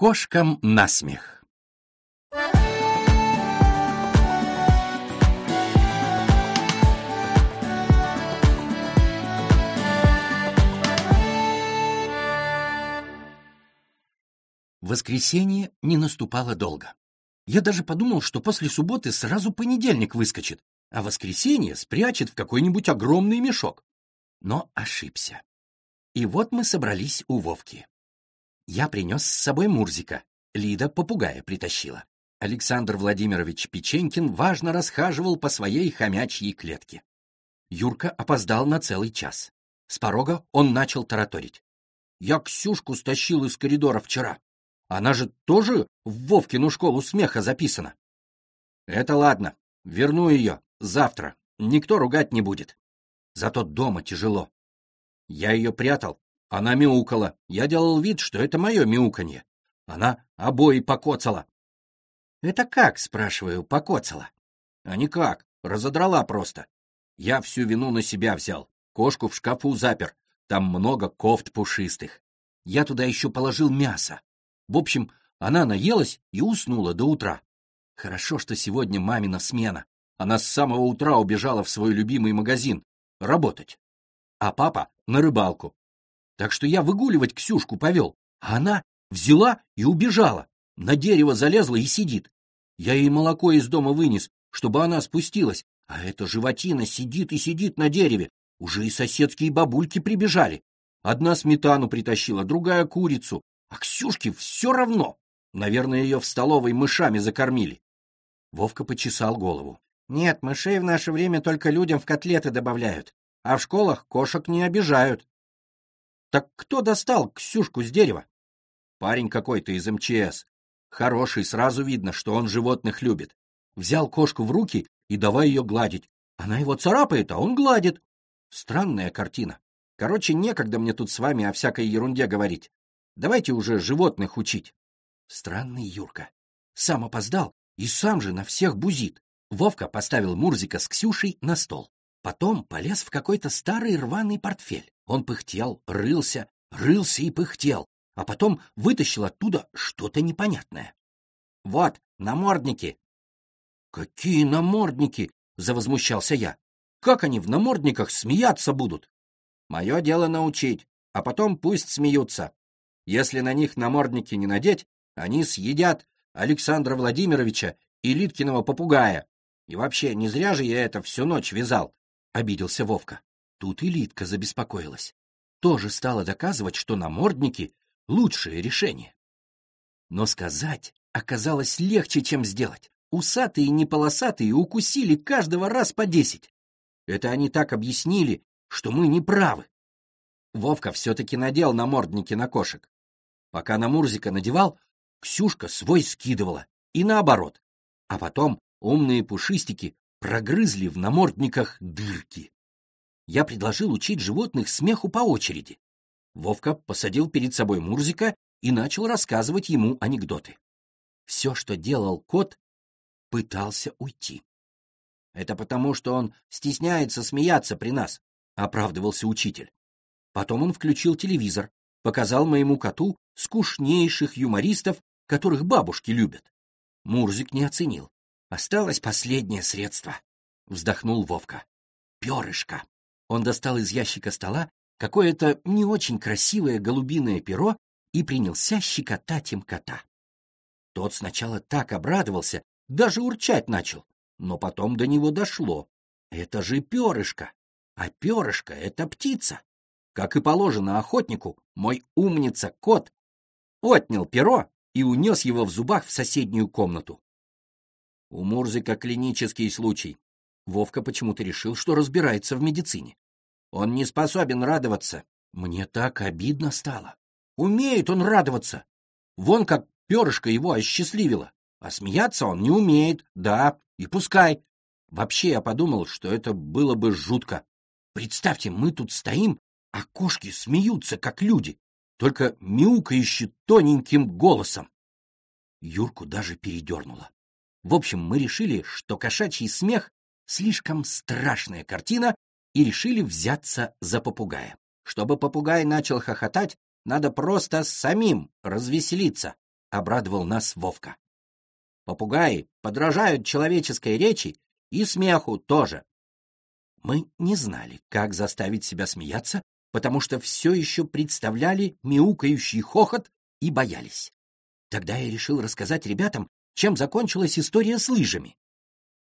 Кошкам насмех. Воскресенье не наступало долго. Я даже подумал, что после субботы сразу понедельник выскочит, а воскресенье спрячет в какой-нибудь огромный мешок. Но ошибся. И вот мы собрались у Вовки. Я принес с собой Мурзика, Лида попугая притащила. Александр Владимирович Печенькин важно расхаживал по своей хомячьей клетке. Юрка опоздал на целый час. С порога он начал тараторить. «Я Ксюшку стащил из коридора вчера. Она же тоже в Вовкину школу смеха записана». «Это ладно. Верну ее. Завтра. Никто ругать не будет. Зато дома тяжело. Я ее прятал. Она мяукала. Я делал вид, что это мое мяуканье. Она обои покоцала. «Это как?» — спрашиваю, покоцала. «А никак. Разодрала просто. Я всю вину на себя взял. Кошку в шкафу запер. Там много кофт пушистых. Я туда еще положил мясо. В общем, она наелась и уснула до утра. Хорошо, что сегодня мамина смена. Она с самого утра убежала в свой любимый магазин работать. А папа на рыбалку. Так что я выгуливать Ксюшку повел, а она взяла и убежала. На дерево залезла и сидит. Я ей молоко из дома вынес, чтобы она спустилась, а эта животина сидит и сидит на дереве. Уже и соседские бабульки прибежали. Одна сметану притащила, другая курицу. А Ксюшке все равно. Наверное, ее в столовой мышами закормили. Вовка почесал голову. Нет, мышей в наше время только людям в котлеты добавляют, а в школах кошек не обижают. Так кто достал Ксюшку с дерева? Парень какой-то из МЧС. Хороший, сразу видно, что он животных любит. Взял кошку в руки и давай ее гладить. Она его царапает, а он гладит. Странная картина. Короче, некогда мне тут с вами о всякой ерунде говорить. Давайте уже животных учить. Странный Юрка. Сам опоздал и сам же на всех бузит. Вовка поставил Мурзика с Ксюшей на стол. Потом полез в какой-то старый рваный портфель. Он пыхтел, рылся, рылся и пыхтел, а потом вытащил оттуда что-то непонятное. «Вот, намордники!» «Какие намордники?» — завозмущался я. «Как они в намордниках смеяться будут?» «Мое дело научить, а потом пусть смеются. Если на них намордники не надеть, они съедят Александра Владимировича и Литкиного попугая, и вообще, не зря же я это всю ночь вязал, — обиделся Вовка. Тут и Литка забеспокоилась. Тоже стала доказывать, что намордники — лучшее решение. Но сказать оказалось легче, чем сделать. Усатые и неполосатые укусили каждого раз по десять. Это они так объяснили, что мы не правы. Вовка все-таки надел намордники на кошек. Пока на Мурзика надевал, Ксюшка свой скидывала, и наоборот. А потом Умные пушистики прогрызли в намордниках дырки. Я предложил учить животных смеху по очереди. Вовка посадил перед собой Мурзика и начал рассказывать ему анекдоты. Все, что делал кот, пытался уйти. «Это потому, что он стесняется смеяться при нас», — оправдывался учитель. Потом он включил телевизор, показал моему коту скучнейших юмористов, которых бабушки любят. Мурзик не оценил. Осталось последнее средство, — вздохнул Вовка. Перышко. Он достал из ящика стола какое-то не очень красивое голубиное перо и принялся щекотать им кота. Тот сначала так обрадовался, даже урчать начал, но потом до него дошло. Это же перышко, а перышко — это птица. Как и положено охотнику, мой умница-кот отнял перо и унес его в зубах в соседнюю комнату. У Мурзика клинический случай. Вовка почему-то решил, что разбирается в медицине. Он не способен радоваться. Мне так обидно стало. Умеет он радоваться. Вон как перышко его осчастливило. А смеяться он не умеет, да, и пускай. Вообще я подумал, что это было бы жутко. Представьте, мы тут стоим, а кошки смеются, как люди, только мяукающие тоненьким голосом. Юрку даже передернуло. В общем, мы решили, что кошачий смех — слишком страшная картина, и решили взяться за попугая. Чтобы попугай начал хохотать, надо просто самим развеселиться. — обрадовал нас Вовка. Попугаи подражают человеческой речи и смеху тоже. Мы не знали, как заставить себя смеяться, потому что все еще представляли мяукающий хохот и боялись. Тогда я решил рассказать ребятам, чем закончилась история с лыжами.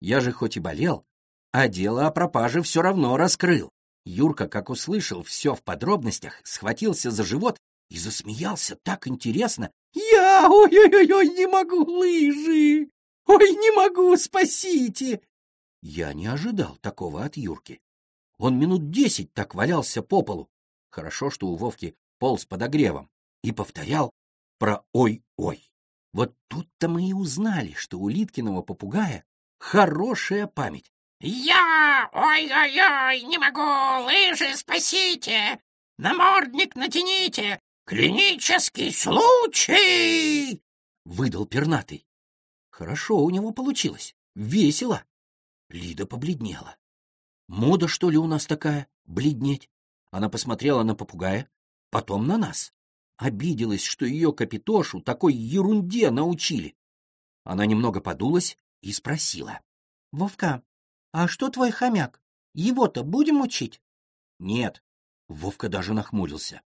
Я же хоть и болел, а дело о пропаже все равно раскрыл. Юрка, как услышал все в подробностях, схватился за живот и засмеялся так интересно. «Я, ой-ой-ой, не могу, лыжи! Ой, не могу, спасите!» Я не ожидал такого от Юрки. Он минут десять так валялся по полу. Хорошо, что у Вовки пол с подогревом. И повторял про «ой-ой». Вот тут-то мы и узнали, что у Литкиного попугая хорошая память. «Я! Ой-ой-ой! Не могу! Лыжи спасите! Намордник натяните! Клинический случай!» — выдал пернатый. Хорошо у него получилось. Весело. Лида побледнела. Мода, что ли, у нас такая? Бледнеть? Она посмотрела на попугая, потом на нас. Обиделась, что ее капитошу такой ерунде научили. Она немного подулась и спросила. — Вовка, а что твой хомяк? Его-то будем учить? — Нет. Вовка даже нахмурился.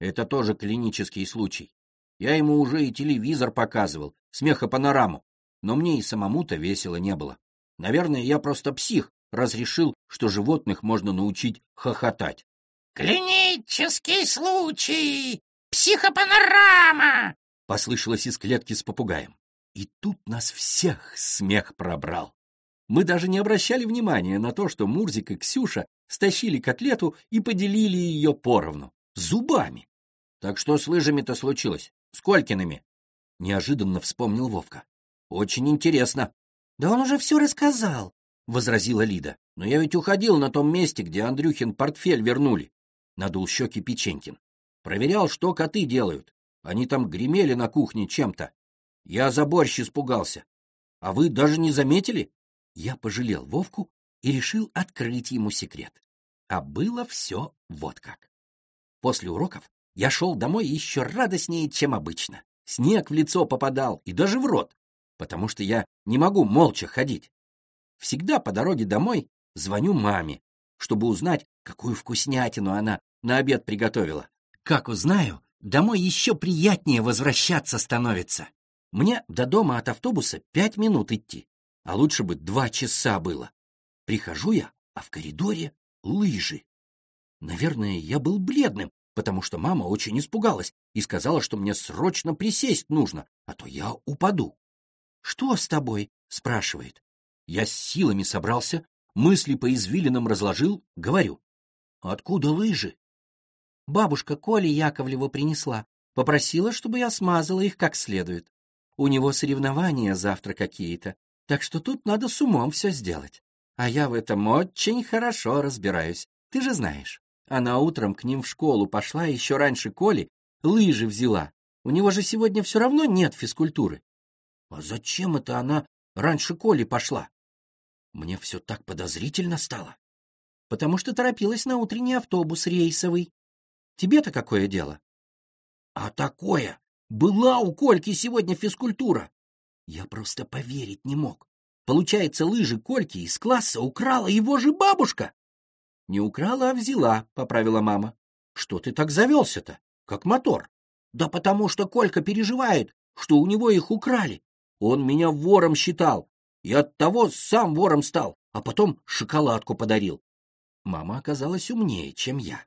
Это тоже клинический случай. Я ему уже и телевизор показывал, смехопанораму, но мне и самому-то весело не было. Наверное, я просто псих, разрешил, что животных можно научить хохотать. «Клинический случай! Психопанорама!» — послышалось из клетки с попугаем. И тут нас всех смех пробрал. Мы даже не обращали внимания на то, что Мурзик и Ксюша стащили котлету и поделили ее поровну, зубами. Так что с лыжами-то случилось? С Колькиными? Неожиданно вспомнил Вовка. Очень интересно. Да он уже все рассказал, возразила Лида. Но я ведь уходил на том месте, где Андрюхин портфель вернули. Надул щеки Печенькин. Проверял, что коты делают. Они там гремели на кухне чем-то. Я за борщ испугался. А вы даже не заметили? Я пожалел Вовку и решил открыть ему секрет. А было все вот как. После уроков я шел домой еще радостнее, чем обычно. Снег в лицо попадал и даже в рот, потому что я не могу молча ходить. Всегда по дороге домой звоню маме, чтобы узнать, какую вкуснятину она на обед приготовила. Как узнаю, домой еще приятнее возвращаться становится. Мне до дома от автобуса пять минут идти, а лучше бы два часа было. Прихожу я, а в коридоре лыжи. Наверное, я был бледным, потому что мама очень испугалась и сказала, что мне срочно присесть нужно, а то я упаду. — Что с тобой? — спрашивает. Я с силами собрался, мысли по извилинам разложил, говорю. — Откуда лыжи? Бабушка Коля Яковлева принесла, попросила, чтобы я смазала их как следует. У него соревнования завтра какие-то, так что тут надо с умом все сделать. А я в этом очень хорошо разбираюсь, ты же знаешь. Она утром к ним в школу пошла еще раньше Коли, лыжи взяла. У него же сегодня все равно нет физкультуры. А зачем это она раньше Коли пошла? Мне все так подозрительно стало. Потому что торопилась на утренний автобус рейсовый. Тебе-то какое дело? А такое! Была у Кольки сегодня физкультура. Я просто поверить не мог. Получается, лыжи Кольки из класса украла его же бабушка. Не украла, а взяла, поправила мама. Что ты так завелся-то, как мотор? Да потому что Колька переживает, что у него их украли. Он меня вором считал, и оттого сам вором стал, а потом шоколадку подарил. Мама оказалась умнее, чем я.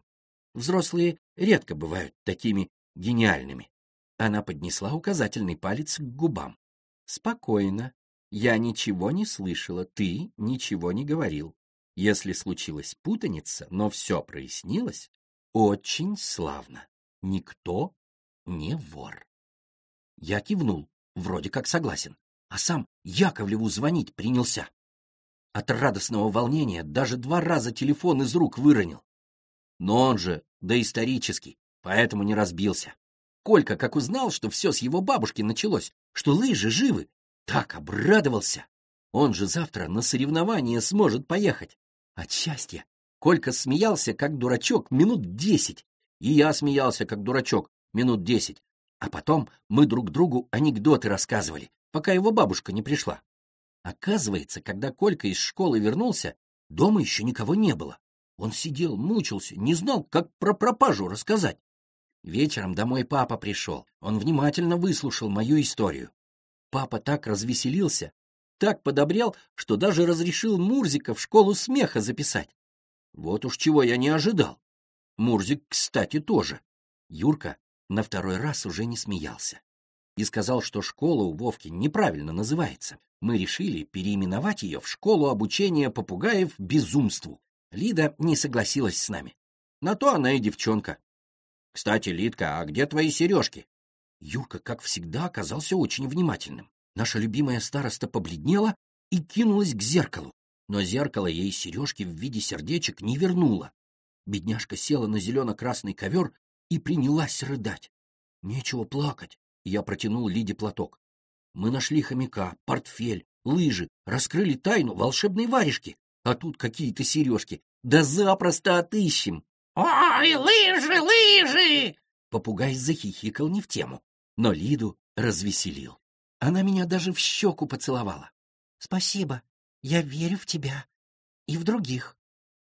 Взрослые редко бывают такими гениальными. Она поднесла указательный палец к губам. «Спокойно. Я ничего не слышала, ты ничего не говорил. Если случилась путаница, но все прояснилось, очень славно. Никто не вор». Я кивнул, вроде как согласен, а сам Яковлеву звонить принялся. От радостного волнения даже два раза телефон из рук выронил. Но он же доисторический, поэтому не разбился. Колька, как узнал, что все с его бабушки началось, что лыжи живы, так обрадовался. Он же завтра на соревнования сможет поехать. От счастья Колька смеялся, как дурачок, минут десять. И я смеялся, как дурачок, минут десять. А потом мы друг другу анекдоты рассказывали, пока его бабушка не пришла. Оказывается, когда Колька из школы вернулся, дома еще никого не было. Он сидел, мучился, не знал, как про пропажу рассказать. Вечером домой папа пришел. Он внимательно выслушал мою историю. Папа так развеселился, так подобрел, что даже разрешил Мурзика в школу смеха записать. Вот уж чего я не ожидал. Мурзик, кстати, тоже. Юрка на второй раз уже не смеялся и сказал, что школа у Вовки неправильно называется. Мы решили переименовать ее в школу обучения попугаев безумству. Лида не согласилась с нами. На то она и девчонка. Кстати, Лидка, а где твои сережки? Юрка, как всегда, оказался очень внимательным. Наша любимая староста побледнела и кинулась к зеркалу, но зеркало ей сережки в виде сердечек не вернуло. Бедняжка села на зелено-красный ковер и принялась рыдать. Нечего плакать. Я протянул Лиде платок. Мы нашли хомяка, портфель, лыжи, раскрыли тайну волшебной варежки. А тут какие-то сережки. Да запросто отыщем. «Ой, лыжи, лыжи!» Попугай захихикал не в тему, но Лиду развеселил. Она меня даже в щеку поцеловала. «Спасибо, я верю в тебя и в других».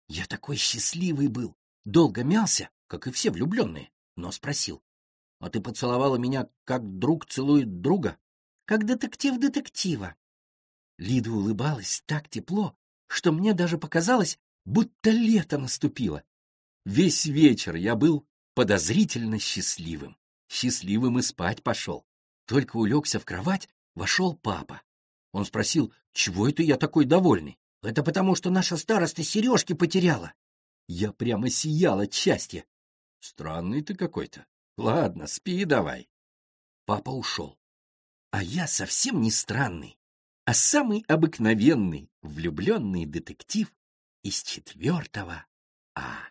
Я такой счастливый был, долго мялся, как и все влюбленные, но спросил. А ты поцеловала меня, как друг целует друга? Как детектив детектива. Лида улыбалась так тепло, что мне даже показалось, будто лето наступило. Весь вечер я был подозрительно счастливым. Счастливым и спать пошел. Только улегся в кровать, вошел папа. Он спросил, чего это я такой довольный? Это потому, что наша староста сережки потеряла. Я прямо сиял от счастья. Странный ты какой-то. Ладно, спи давай. Папа ушел. А я совсем не странный, а самый обыкновенный влюбленный детектив из четвертого А.